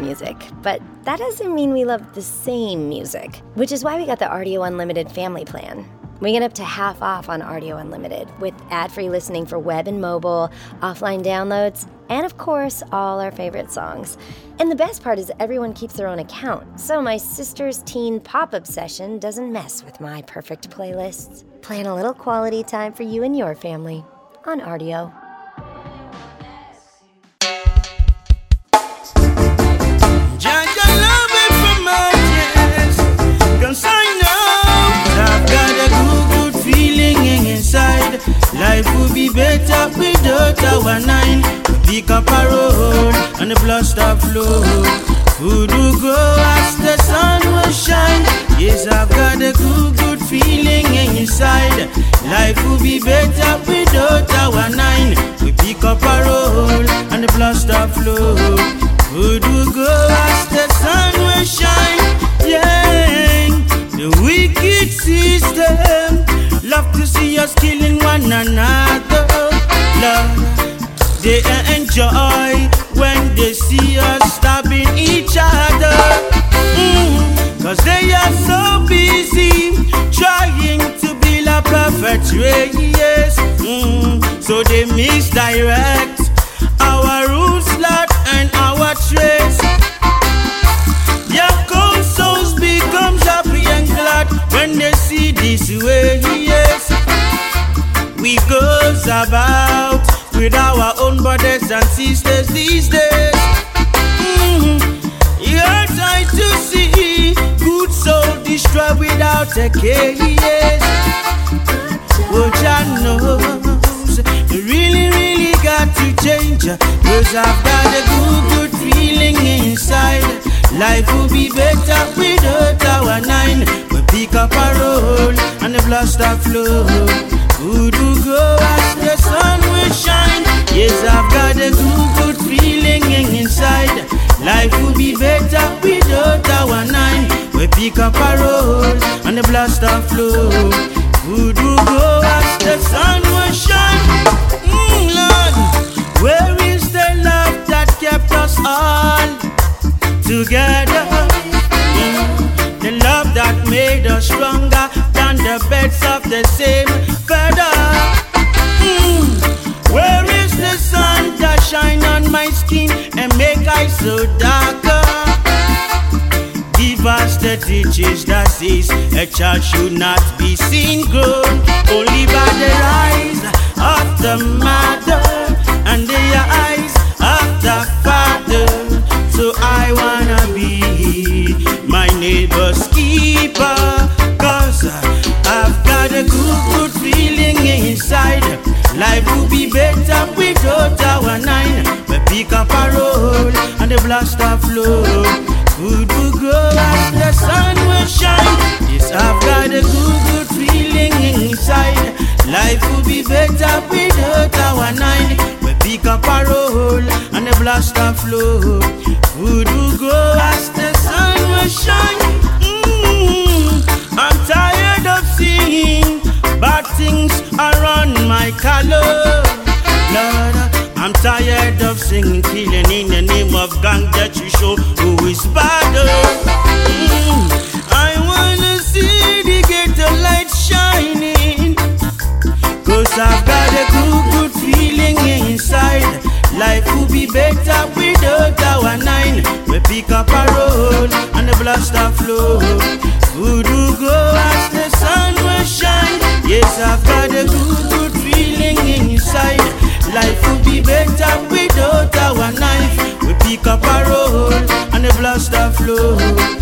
Music, but that doesn't mean we love the same music, which is why we got the Rdio Unlimited family plan. We get up to half off on Rdio Unlimited with ad free listening for web and mobile, offline downloads, and of course, all our favorite songs. And the best part is everyone keeps their own account, so my sister's teen pop obsession doesn't mess with my perfect playlists. Plan a little quality time for you and your family on Rdio. Pick up a roll and the blood stop flow. Who do go as the sun will shine? Yes, I've got a good, good feeling inside. Life will be better without our nine. We pick up a roll and the blood stop flow. Who do go as the sun will shine? Yeah, the wicked system love to see us killing one another. Love, they enjoy when they see us stabbing each other. Mm, Cause they are so busy trying to build a perfect race. Mm, so they misdirect our roots, lot and our trace. Their cold souls becomes happy and when they see this way. Yes, we goes about with our own brothers and sisters these days. Mhm. You're trying to see good soul destroyed without a case. Oh, Jah knows really, really got to change. Cause I've got a good, good feeling inside. Life will be better without our nine. We pick up a roll and the blood start flow. Do go as the sun will shine? Yes, I've got a good, good feeling inside. Life will be better without our nine. We pick up a roll and the blood start flow. Do go as the sun will shine? Mm, Lord, where is the love that kept us all together? Mm, the love that made us stronger the beds of the same feather. Mm, where is the sun that shine on my skin and make I so darker? Give us the teachings that says a child should not be seen grown only by the eyes of the mother and the eyes of the father. So I wanna be my neighbor's keeper, I've got a good, good feeling inside. Life will be better without our nine. We pick up a roll and the blast of flow. Good will go as the sun will shine. Yes, I've got a good, good feeling inside. Life will be better without our nine. We pick up a roll and the blast of flow. Good will go as the sun will shine. I'm tired of seeing bad things around my color. Lord, I'm tired of singing, killing in the name of gang that you show who is better. Mm, I wanna see the ghetto light shining. Cause I've got a good, good feeling inside. Life will be better without our nine. We pick up a road and the blast of flow. A good, good feeling inside. Life will be better without our knife. We pick up a roll and the blast of flow.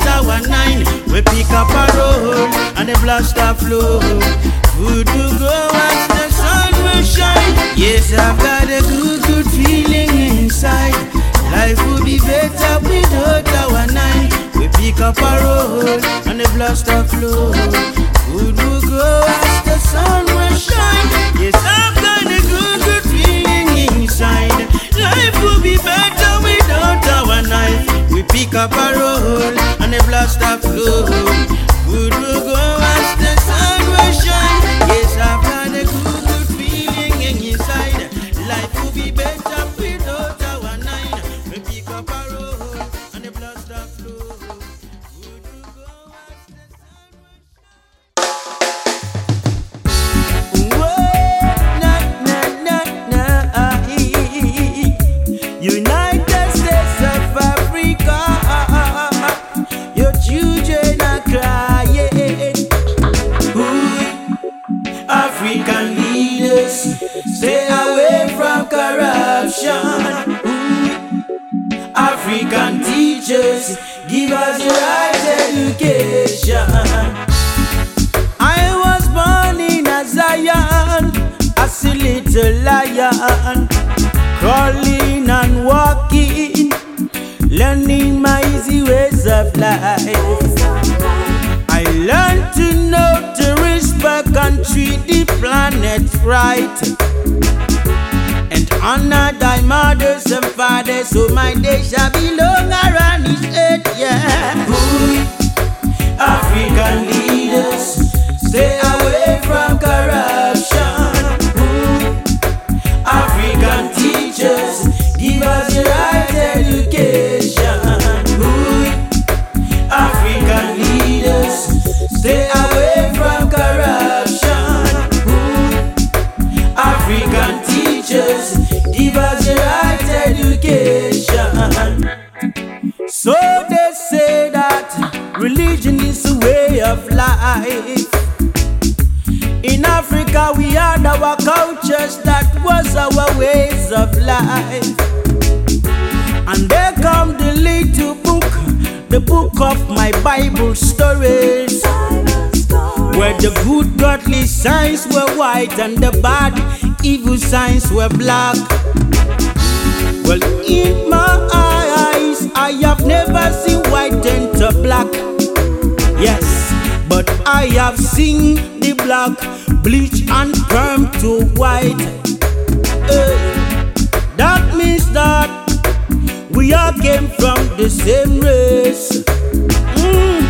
Tower 9, we pick up a roll and the blaster flow. Food will go as the sun will shine. Yes, I've got a good, good feeling inside. Life will be better without Tower 9. We pick up a roll and the blaster flow. Food will go as the sun will shine. Yes, I've got a good, good feeling inside. Life will be better with up a roll and the stop flow. Good will go as the sun will shine. Yes, I've crawling and walking, learning my easy ways of life. I learned to know to respect and treat the planet right. And honor thy mothers and fathers, so my day shall be long around his head, yeah. Ooh. African leaders, stay away from corruption. So they say that religion is a way of life. In Africa, we had our cultures, that was our ways of life. And there come the little book, the book of my Bible stories. Where the good godly signs were white and the bad evil signs were black. Well, in my eyes, I have never seen white to black. Yes, but I have seen the black bleach and perm to white. Eh, that means that we all came from the same race. Mm,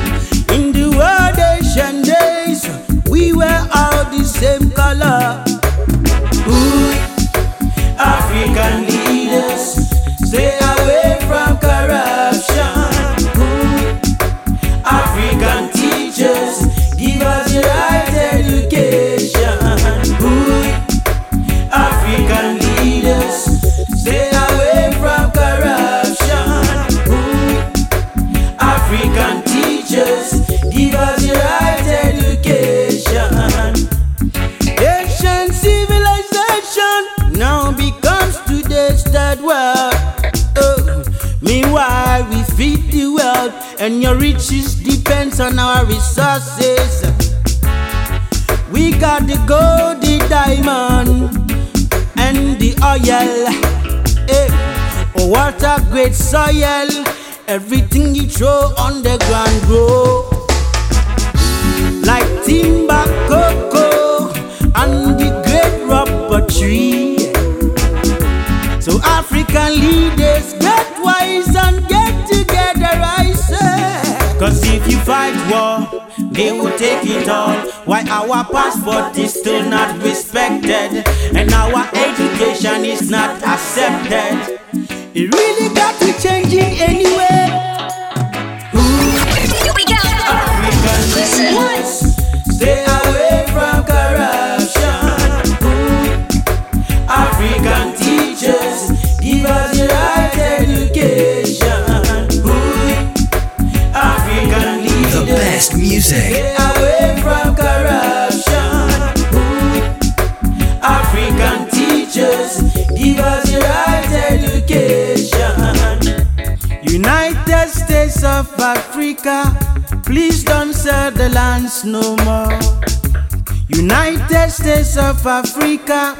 in the old ancient days, we were all the same color. Ooh, African and your riches depends on our resources. We got the gold, the diamond, and the oil. Eh, oh, what a great soil! Everything you throw on the ground grow like timber, cocoa, and the great rubber tree. So African leaders get wise and get. Cause if you fight war, they will take it all. Why our passport is still not respected, and our education is not accepted. It really got to changing anyway. Here we go. African stay music. stay away from corruption. Ooh, African teachers, give us the right education. United States of Africa, please don't sell the lands no more. United States of Africa,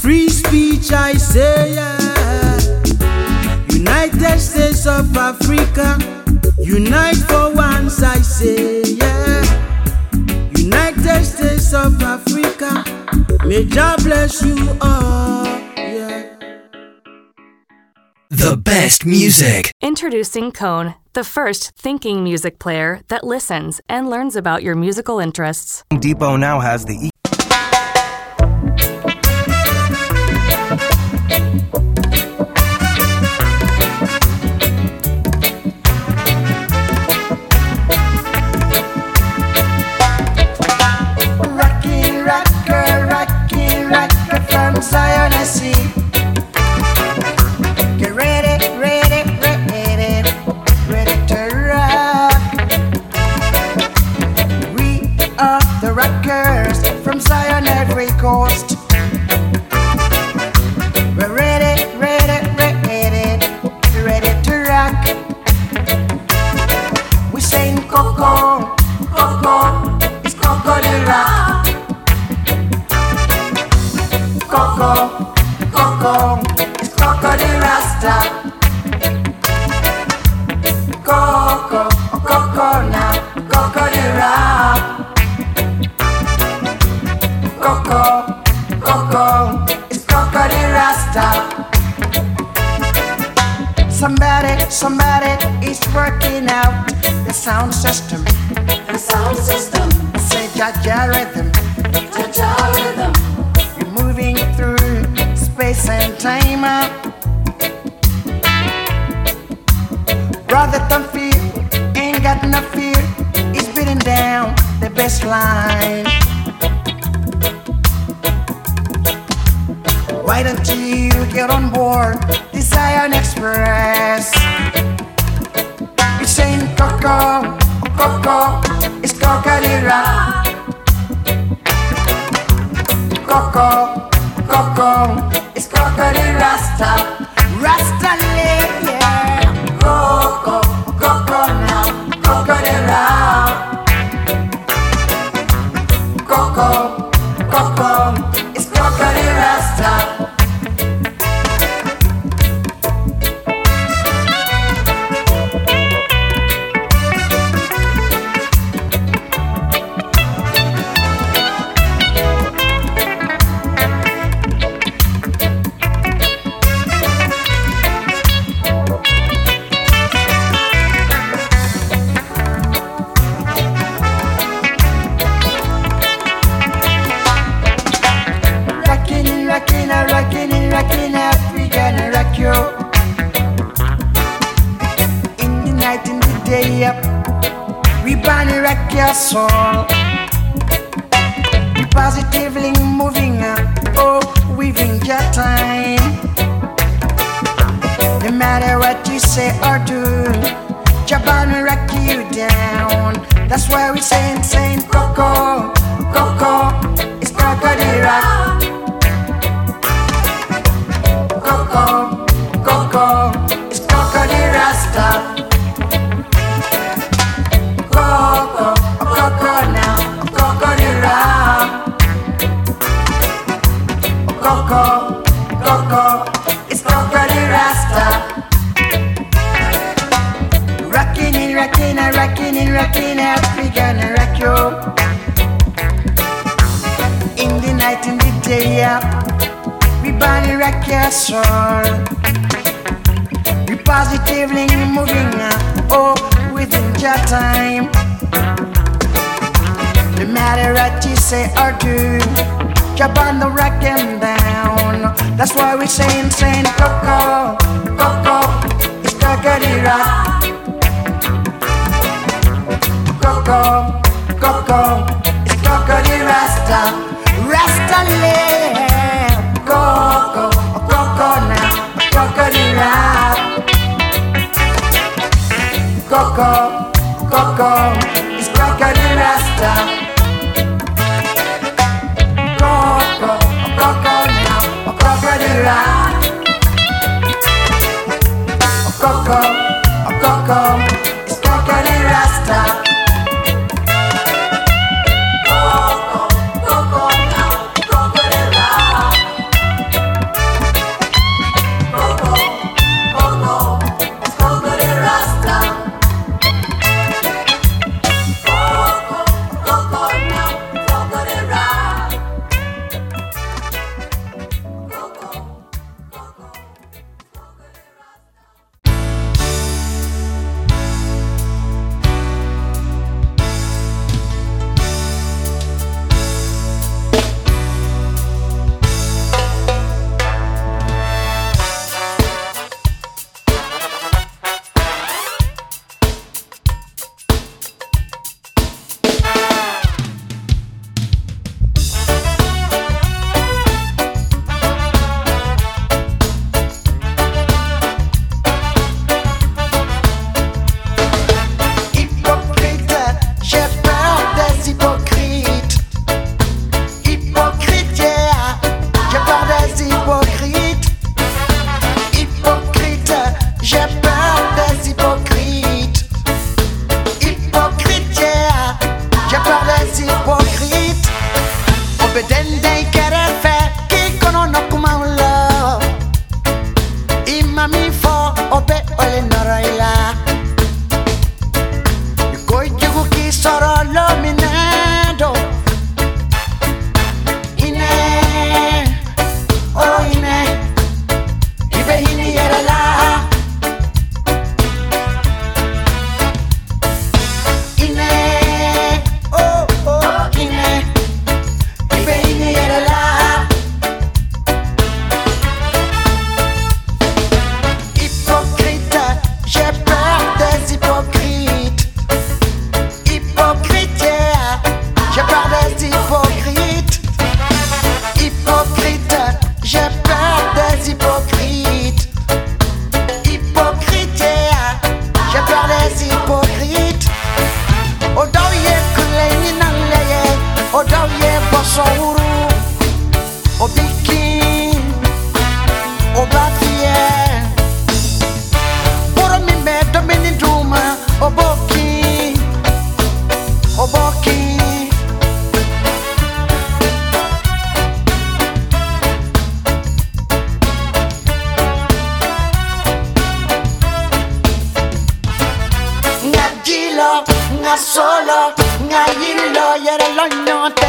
free speech I say yeah. United States of Africa, unite for once I say yeah. United States of Africa, may God bless you all. Yeah. The best music. Introducing Cone, the first thinking music player that listens and learns about your musical interests. Depot now has the solo, nadie lo y eres los notas.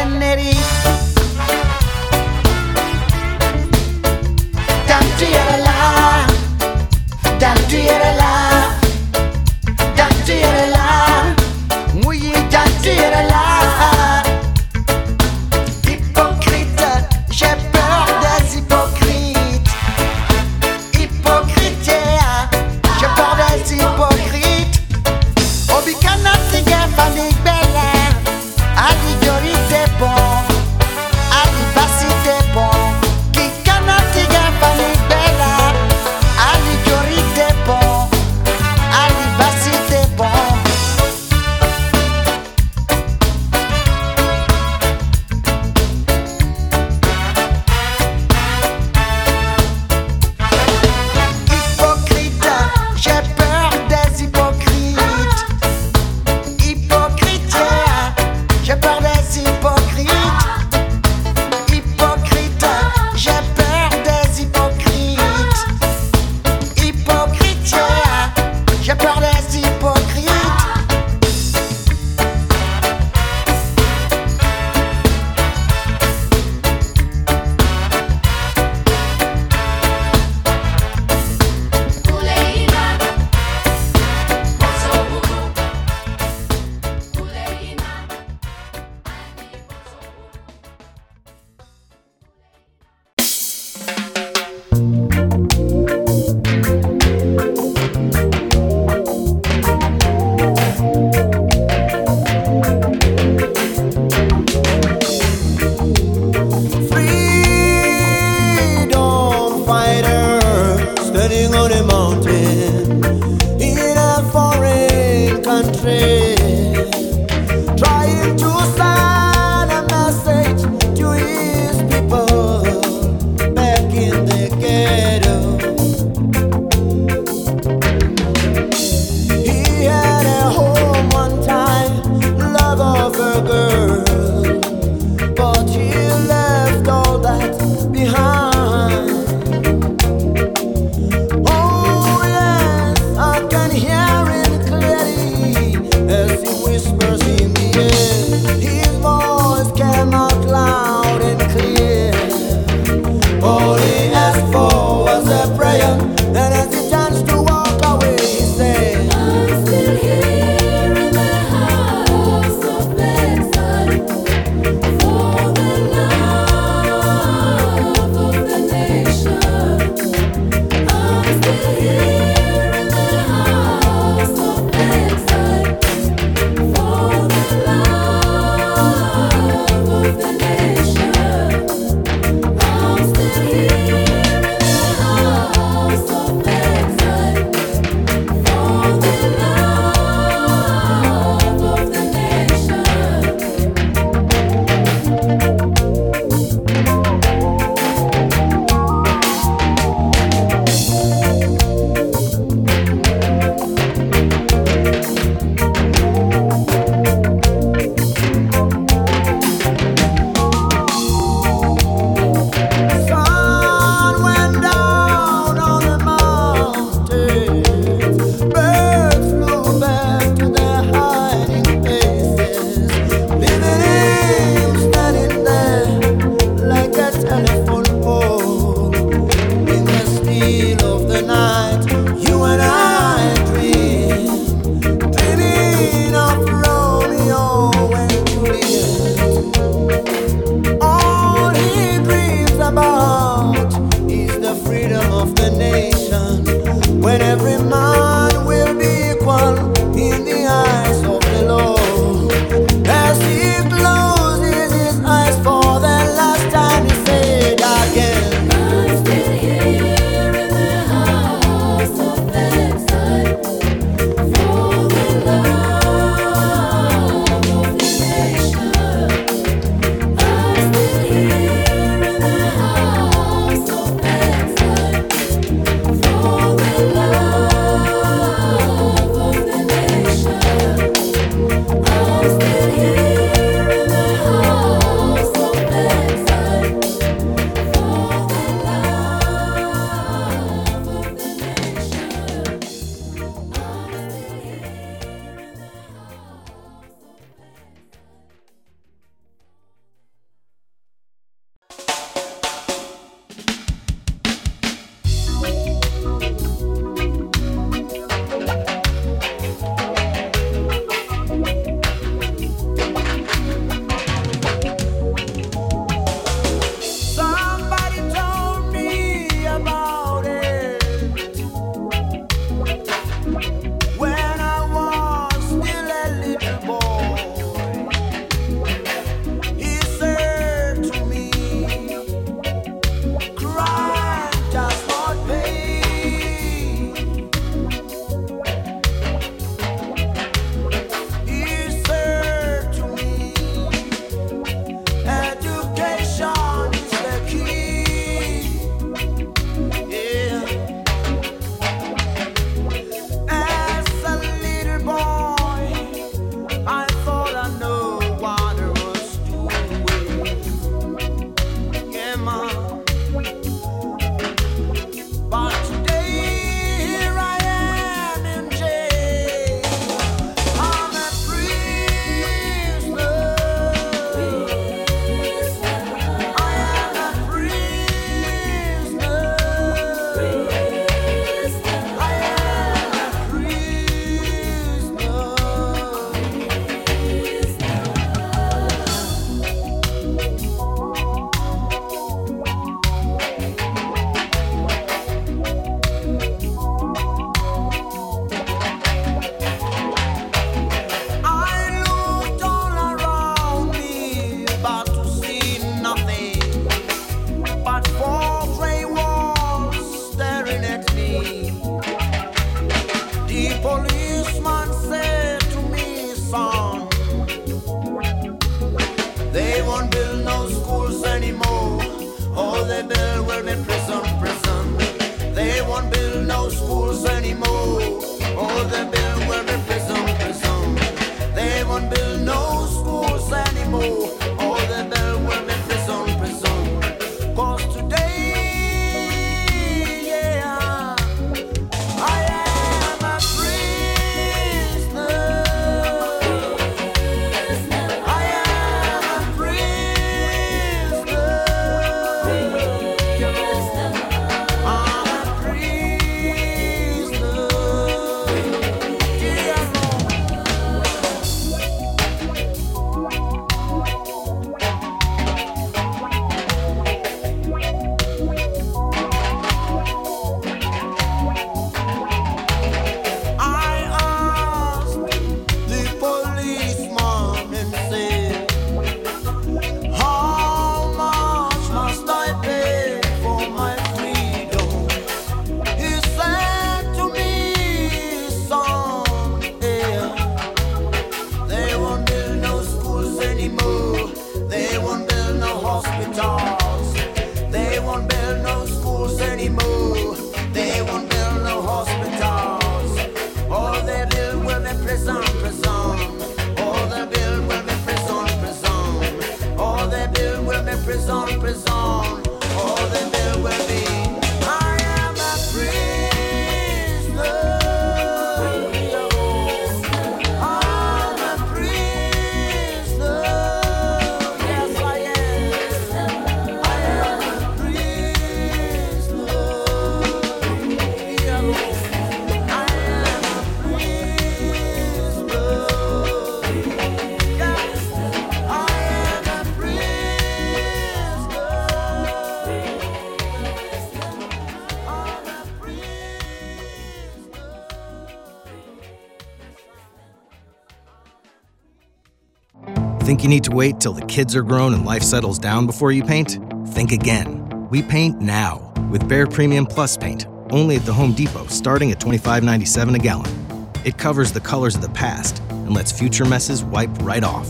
You need to wait till the kids are grown and life settles down before you paint? Think again. We paint now with Behr Premium Plus paint, only at the Home Depot, starting at $25.97 a gallon. It covers the colors of the past and lets future messes wipe right off.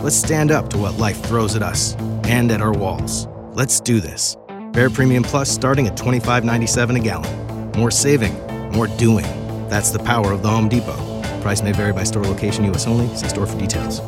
Let's stand up to what life throws at us and at our walls. Let's do this. Behr Premium Plus starting at $25.97 a gallon. More saving, more doing. That's the power of the Home Depot. Price may vary by store location, U.S. only. See store for details.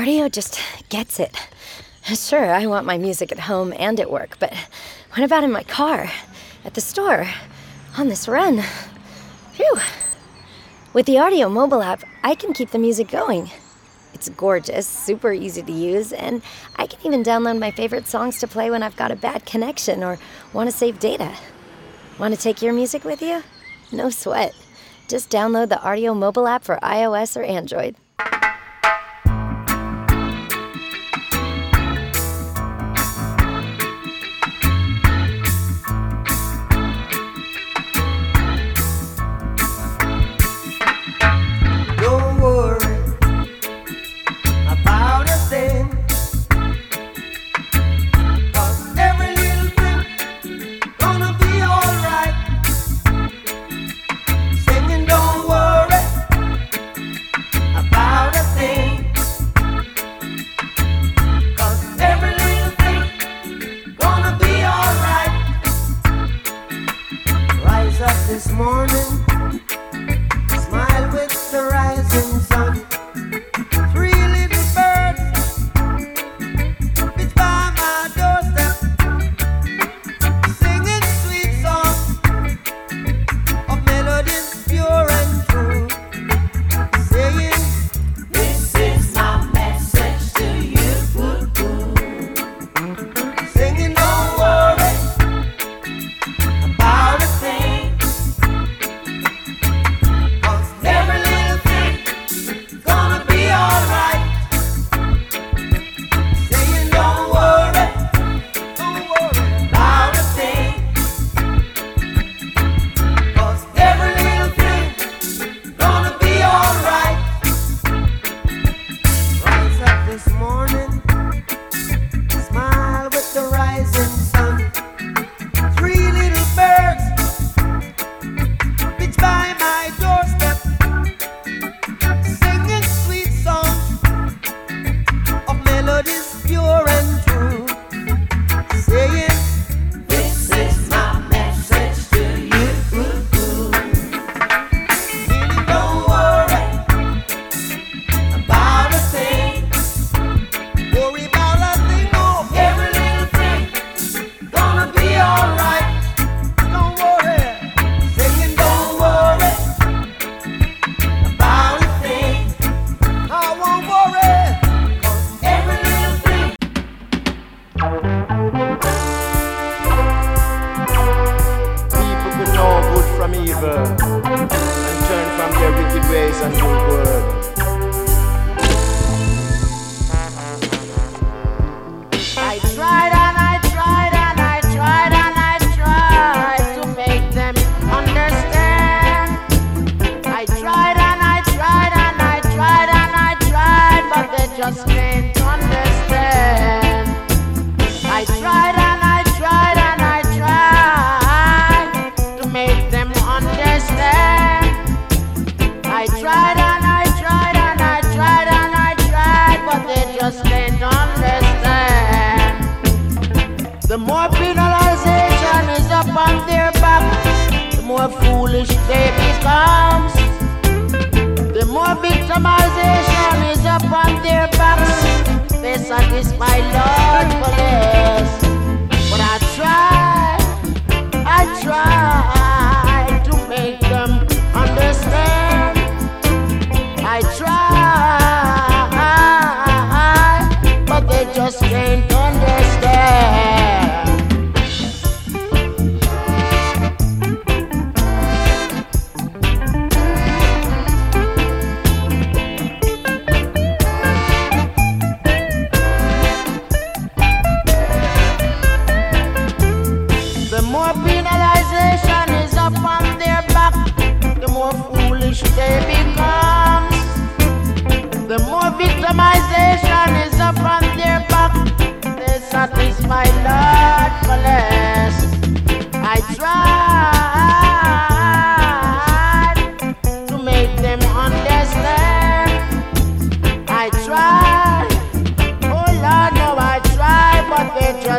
Rdio just gets it. Sure, I want my music at home and at work, but what about in my car, at the store, on this run? Phew. With the Rdio mobile app, I can keep the music going. It's gorgeous, super easy to use, and I can even download my favorite songs to play when I've got a bad connection or want to save data. Want to take your music with you? No sweat. Just download the Rdio mobile app for iOS or Android.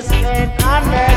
husband on earth.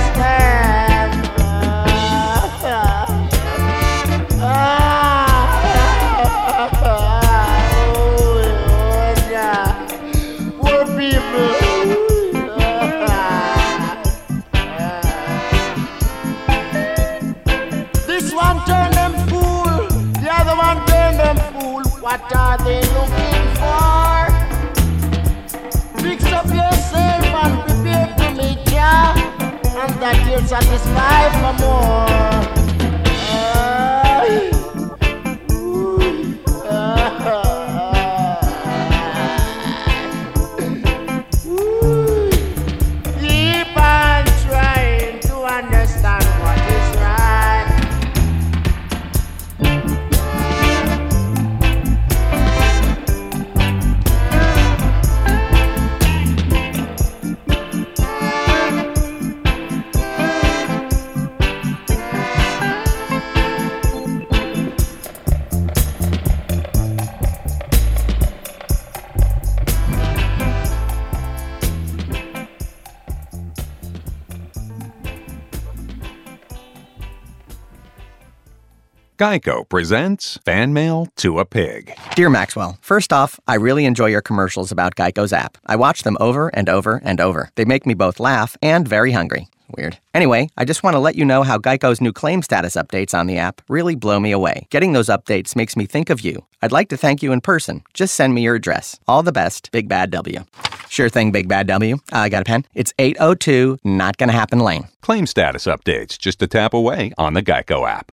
Geico presents Fan Mail to a Pig. Dear Maxwell, first off, I really enjoy your commercials about Geico's app. I watch them over and over and over. They make me both laugh and very hungry. Weird. Anyway, I just want to let you know how Geico's new claim status updates on the app really blow me away. Getting those updates makes me think of you. I'd like to thank you in person. Just send me your address. All the best, Big Bad W. Sure thing, Big Bad W. Uh, I got a pen. It's 802 Not Gonna Happen Lane. Claim status updates just a tap away on the Geico app.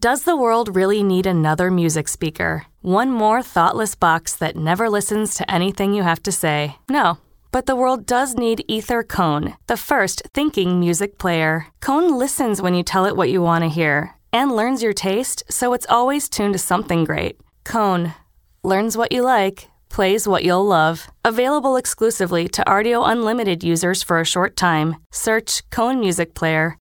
Does the world really need another music speaker? One more thoughtless box that never listens to anything you have to say? No. But the world does need Aether Cone, the first thinking music player. Cone listens when you tell it what you want to hear and learns your taste, so it's always tuned to something great. Cone learns what you like, plays what you'll love. Available exclusively to Rdio Unlimited users for a short time. Search Cone Music Player.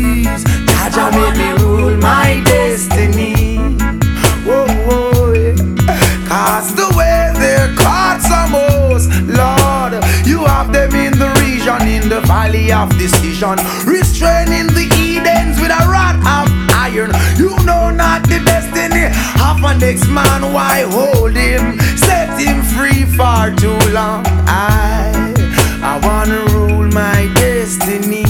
Please. Jaja, make me rule my destiny. Whoa, whoa, yeah. Cast away their cards most, Lord. You have them in the region, in the valley of decision, restraining the Edens with a rod of iron. You know not the destiny of a next man. Why hold him? Set him free for too long. I, I wanna rule my destiny.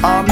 Has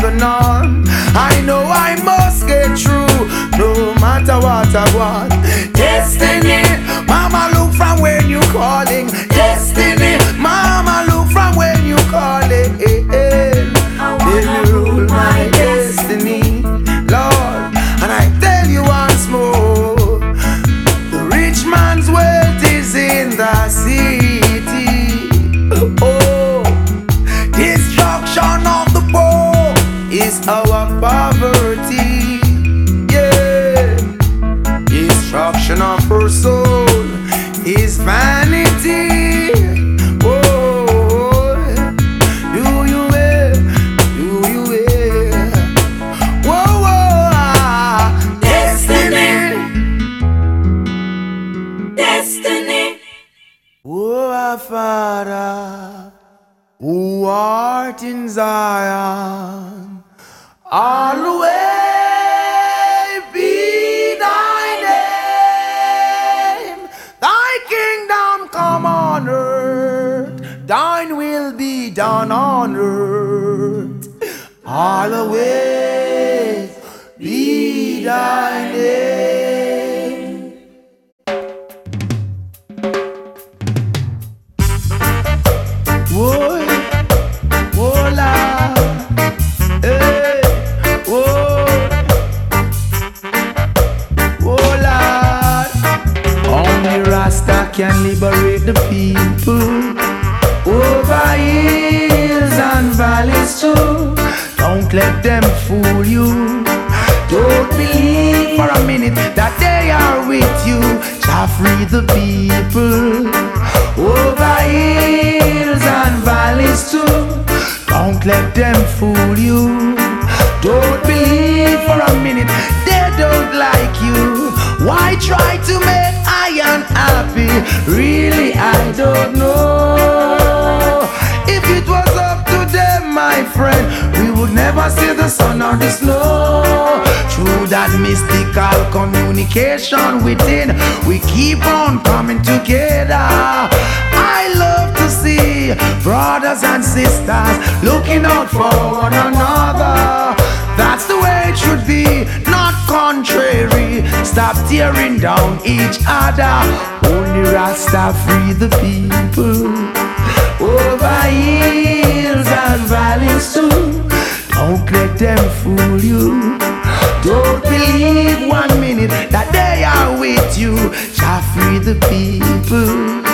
come on earth, thine will be done on earth. Always be thy name. Can liberate the people over hills and valleys too. Don't let them fool you. Don't believe for a minute that they are with you. Jah free the people over hills and valleys too. Don't let them fool you. Don't believe for a minute they don't like you. Why try to make unhappy? Really, I don't know. If it was up to them, my friend, we would never see the sun or the snow. Through that mystical communication within, we keep on coming together. I love to see brothers and sisters looking out for one another. That's the way it should be, contrary. Stop tearing down each other. Only Rasta free the people over hills and valleys too. Don't let them fool you. Don't believe one minute that they are with you. Shall free the people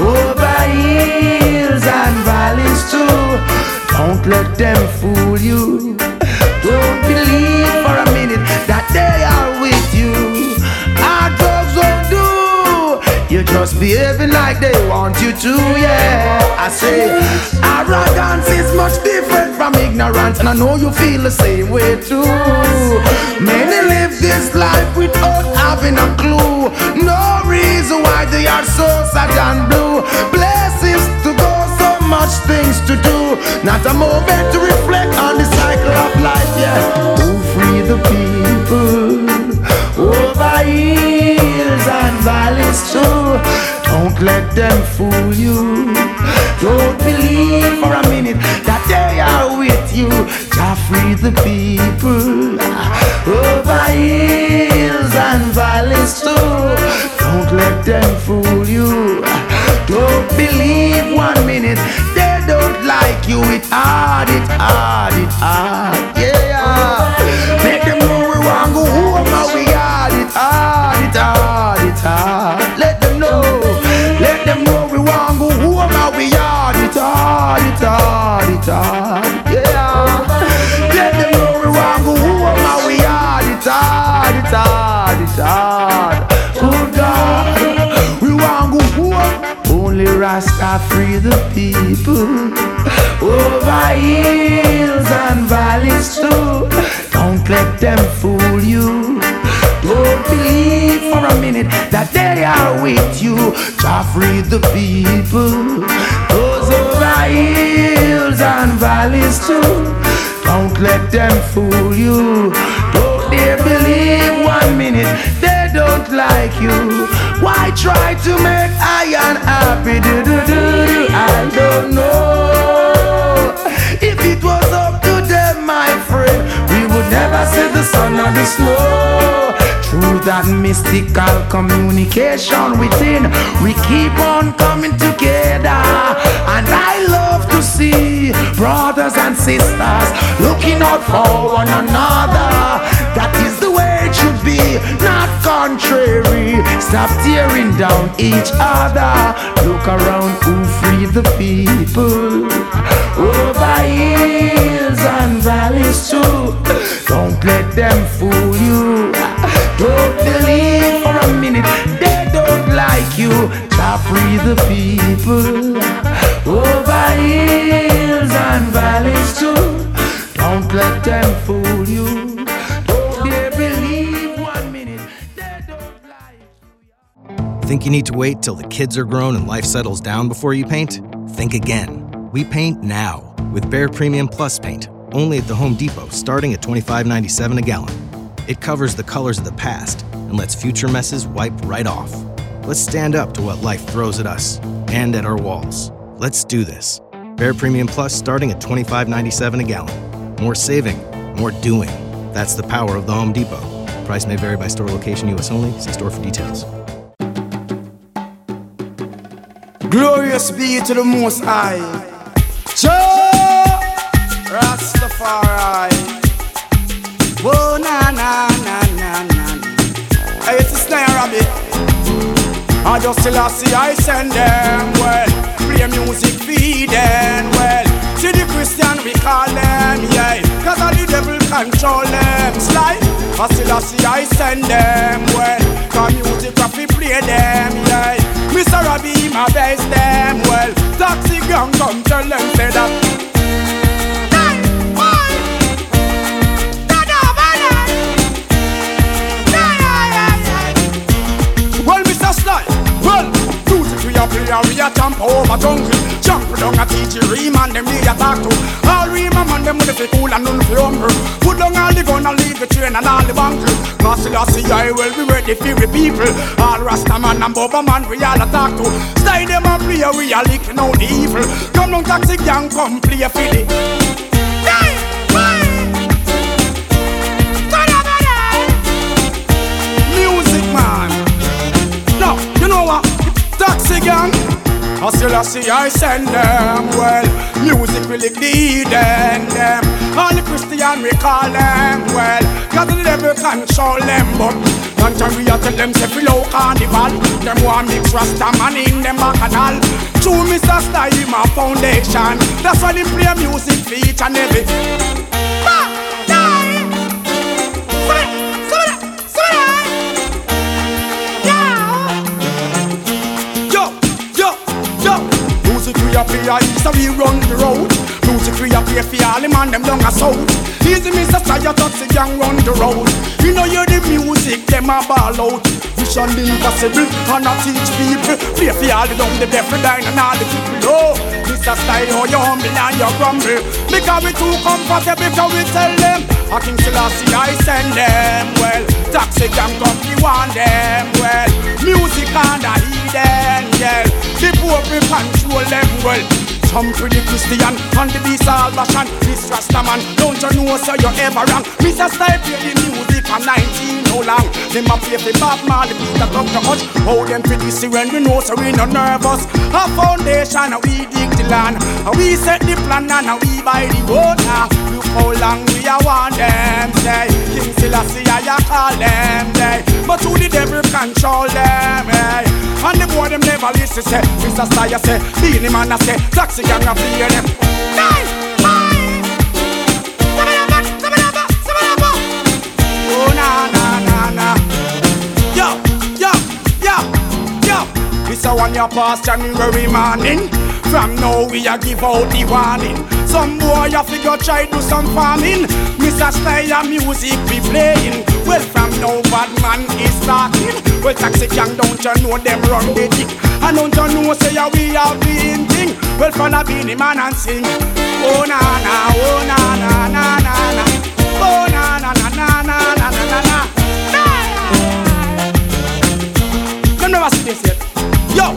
over hills and valleys too. Don't let them fool you. Don't believe for a minute that they are with you. Our drugs won't do. You're just behaving like they want you to, yeah. I say, arrogance is much different from ignorance, and I know you feel the same way too. Many live this life without having a clue. No reason why they are so sad and blue. Places to go, so much things to do. Not a moment to reflect on cycle of life, yeah. To free the people over hills and valleys too. Don't let them fool you. Don't believe for a minute that they are with you. Jah free the people over hills and valleys too. Don't let them fool you. Don't believe one minute like you, it hard, it hard, it hard. Yeah. Make them know we want go home, now we hard, it hard, it hard, it hard. Let them know, let them know we want go home, now we hard, it hard, it hard, it hard. Yeah. Let them know we want go home, now we hard, it hard, it hard, it hard. Good God, we want go home. Only Rasta free the people. Over hills and valleys too. Don't let them fool you. Don't believe for a minute that they are with you. Jah free the people. Those over hills and valleys too. Don't let them fool you. Don't they believe one minute they don't like you. Why try to make I happy? Do, do, do, do. I don't know. Friend, we would never see the sun or the snow. Through that mystical communication within, we keep on coming together. And I love to see brothers and sisters looking out for one another. That is the way it should be, not contrary. Stop tearing down each other. Look around who free the people. Over hills them fool you. Don't believe for a minute they don't like you. Jah free the people. Over hills and valleys too. Don't let them fool you. Think you need to wait till the kids are grown and life settles down before you paint? Think again. We paint now with Behr Premium Plus paint, only at the Home Depot, starting at $25.97 a gallon. It covers the colors of the past and lets future messes wipe right off. Let's stand up to what life throws at us and at our walls. Let's do this. Behr Premium Plus starting at $25.97 a gallon. More saving, more doing. That's the power of the Home Depot. Price may vary by store location, US only. See store for details. Glorious be to the Most High. Joe Rastafari. Whoa, na na na na na. Hey, it's a snare rabbit. I just still I see I send them well. Play music feed them well. See the Christian we call them, yeah. Cause all the devil control them. Sly. I still I see I send them well. Cause music fi play them, yeah. Mr. Robbie my best them well. Taxi gang come tell them say that. Play and we a jump over jungle. Jump down a teach you ream and them we a talk to All ream a man them with the cool and none fi humble. Put down all the gun and leave the train and all the bunkle Master see I will be ready for the people. All Rasta man and Bubba man we all a talk to. Stay them a play we a licking out the evil. Come down taxi gang come play for the I still I see I send them well. Music will lead them. All the Christian we call them well. Cause the devil control them but I tell them say below carnival Them want mix Rasta man in them bacchanal True Mr. Style my foundation That's why they play music for each and every Ah, A east we run the road. Music we a play for all the man them down a south. Easy Mr. Sire Taxi gang run the road. You know hear the music them a ball out. Vision impossible and I teach people. Play for all the dumb, the deaf, the dying and all the people. Oh, Mr. Style, how you humble and you grumble. Because we too comfortable because we tell them. I King Selassie I send them well. Taxi gang we want them well. Music and I hear them yeah. The poor we control them well. Some pretty Christian and the beast salvation. This Rasta man, don't you know so you ever wrong? Mr. Style play the music from 19 no long? Them a play for Bob Marley, Peter the Hutch. How them this when we know so we no nervous. A foundation and we dig the land. And we set the plan and we buy the road now. How long we a want them day? King Selassie I a call them day But who the devil control them hey? And the boy them never listen say Sister Sire say Beenie Man I say Taxi gang a fear them Guys! Oh, nah, nah, nah, yo, yo, yo. This a one your past January morning. From now we a give out the warning. Some boy a figure try do some farming. Mr. Style music be playing. Well from now bad man is starting. Well taxi gang don't you know them run the thing. And don't you know say we are being thing. Well follow Beenie Man and sing. Oh na na, oh na na na na na. Oh na na na na na na na na na. You never see this yet. Yo,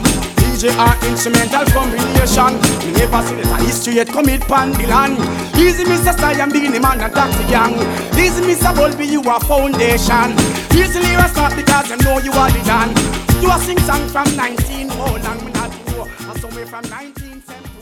DJ and instrumental combination. You never see. A history yet commit pan the. Easy Mr. Style and Beenie Man and Taxi Gang. Easy Mr. Bulby, you are foundation. Easily you start because you know you are the dan. You are sing song from 19, oh long me not know. And somewhere from 1970.